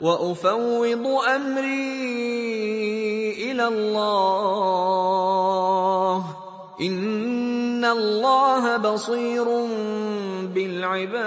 وَأُفَوِّضُ أَمْرِي إِلَى اللَّهِ ۚ. إِنَّ اللَّهَ بَصِيرٌ بِالْعِبَادِ.